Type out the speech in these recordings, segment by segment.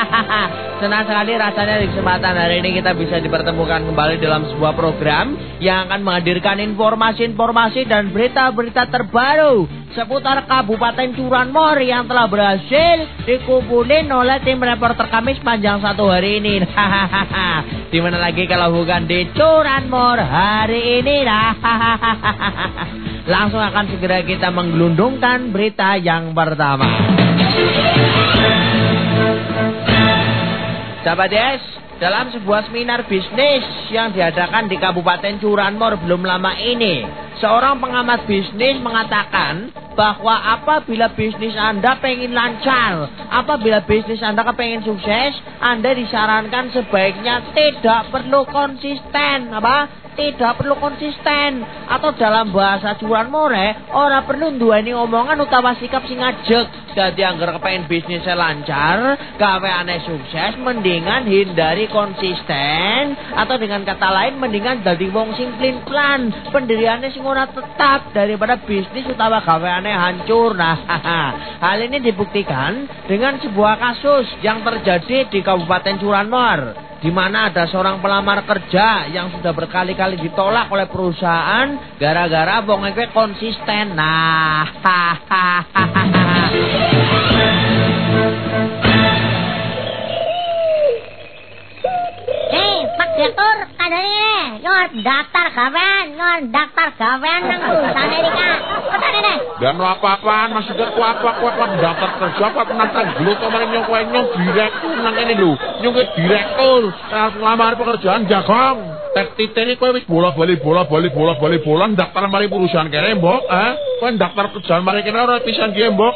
Senang sekali rasanya di kesempatan hari ini kita bisa dipertemukan kembali dalam sebuah program yang akan menghadirkan informasi-informasi dan berita-berita terbaru seputar Kabupaten Curanmor yang telah berhasil dikumpulin oleh tim reporter kami sepanjang satu hari ini. Di mana lagi kalau bukan di Curanmor hari ini. Langsung akan segera kita menggelundungkan berita yang pertama. Sahabat Des, dalam sebuah seminar bisnis yang diadakan di Kabupaten Curanmor belum lama ini, seorang pengamat bisnis mengatakan bahwa apabila bisnis Anda pengen lancar, apabila bisnis Anda kepengen sukses, Anda disarankan sebaiknya tidak perlu konsisten, apa? tidak perlu konsisten atau dalam bahasa curan more ora perlu duweni omongan utawa sikap sing dadi anggar kepengen bisnisnya lancar gaweane sukses mendingan hindari konsisten. Atau dengan kata lain mendingan dadi wong sing plan. Pendiriannya sing ora tetap daripada bisnis utawa gaweane hancur. Nah hal ini dibuktikan dengan sebuah kasus yang terjadi di Kabupaten Curanmor di mana ada seorang pelamar kerja yang sudah berkali-kali ditolak oleh perusahaan gara-gara wong konsisten. Nah, Kadang nyor daftar gawean, nyor daftar gawean nang perusahaan ini. Kata ini. Dan apa-apaan, gak kuat kuat kuat kuat daftar kerja apa penantang dulu kemarin nyong kue nyong direktur nang ini lu, nyong ke direktur, ngelamar pekerjaan jagong. Tek titik ini kue wis bola balik bola balik bola balik bola daftar mari perusahaan kene mbok, eh? Kue daftar kerjaan mari kene ora pisan ki mbok,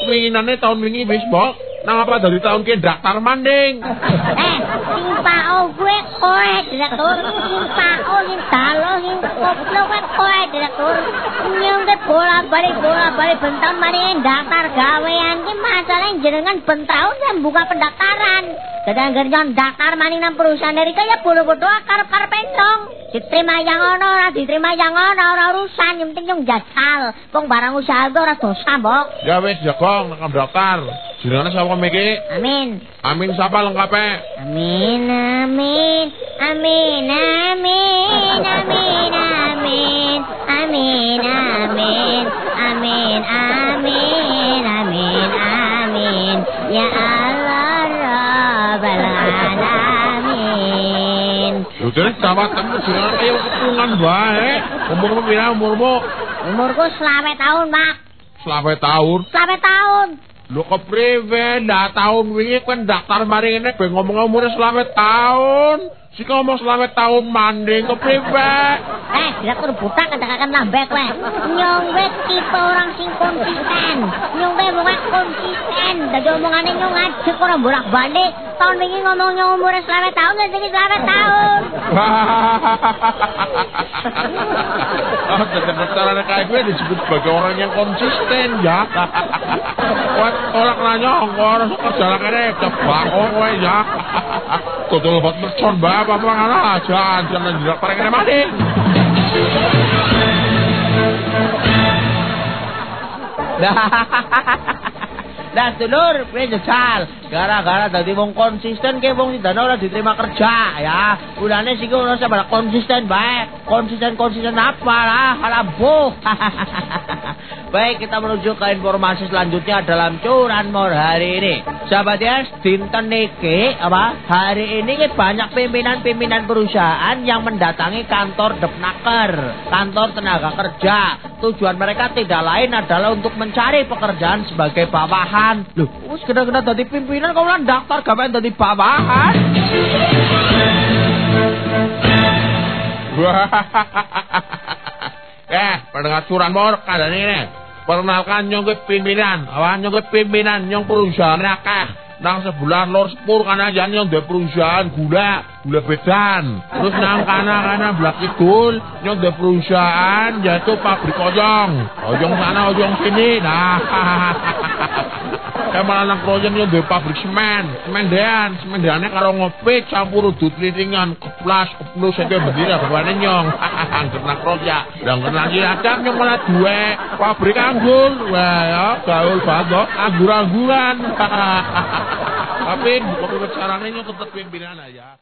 tahun wingi wis mbok. Napa dari tahun ke daftar manding? Eh, sumpah oh gue koe direktur. Sumpah oh sing dalo sing goblok kowe koe direktur. Nyungke bola-balik bola-balik bentar mari daftar gawean ki masalah jenengan bentahun oh, buka pendaftaran. Kadang kerjaan daftar maning nang perusahaan dari kaya bulu-bulu akar akar pendong. Diterima yang ono, ora diterima yang ono, ora urusan, yang penting yang jajal. Pong barang usaha gue ora dosa, mbok. Ya wis jagong nang daftar. Jenengane sapa miki? Amin. Amin siapa lengkapnya? Amin, amin, amin, amin, Lho terus temu jenengan kaya ketungan bae. Umurmu pira umurmu? Umurku selawe tahun, Mak. Selawe tahun. Selawe tahun. Lho kepriwe ndak tahun wingi kowe daftar mari ngene kowe ngomong umure selawe tahun. Si ngomong selawe tahun manding kepriwe? Eh, direktur buta katakan lambe kowe. Nyong kowe tipe orang sing konsisten. Nyong kowe wong konsisten. Dadi omongane nyong ngajek ora bolak-balik. Tahun ini ngomongnya umurnya selama tahun, dan ini selama tahun. oh, tetap bercaranya kayak gue disebut sebagai orang yang konsisten ya. Wah, orang nanya, orang kerja lagi deh, gue ya. Kudu lebat mercon, bapak, bapak, aja, jangan jinak parengnya mati. Hahaha. Nah, dulur, kowe jajal. Gara-gara dadi wong konsisten ke wong sidana ora diterima kerja ya. Ulane sik ora sabara konsisten bae. Konsisten-konsisten apa lah, halambuh. Baik, kita menuju ke informasi selanjutnya dalam curanmor hari ini. Sahabat ya, dinten niki apa? Hari ini ki banyak pimpinan-pimpinan perusahaan yang mendatangi kantor Depnaker, kantor tenaga kerja. Tujuan mereka tidak lain adalah untuk mencari pekerjaan sebagai bawahan. Loh, wis kena-kena dadi pimpinan kok ora daftar gawe dadi bawahan? eh, pendengar curanmor kadang ini. Perkenalkan nyong ke pimpinan, apa nyong ke pimpinan nyong perusahaan akeh. Nang sebulan lor sepur kan aja nyong perusahaan gula, Udah bedan. Terus nang kana-kana belah ikul nyong de perusahaan jatuh pabrik ojong ojong sana, ojong sini. Nah. Kayak malah nang kroyen yo pabrik semen, semen dean, semen deannya kalau ngopi campur udut tlitingan keplas keplus berdiri bendina bapaknya nyong. hahaha nang kroya, Dan kena iki adam nyong malah duwe pabrik anggul Wah ya gaul banget anggur-angguran. Tapi bukan carane nyong tetep pimpinan aja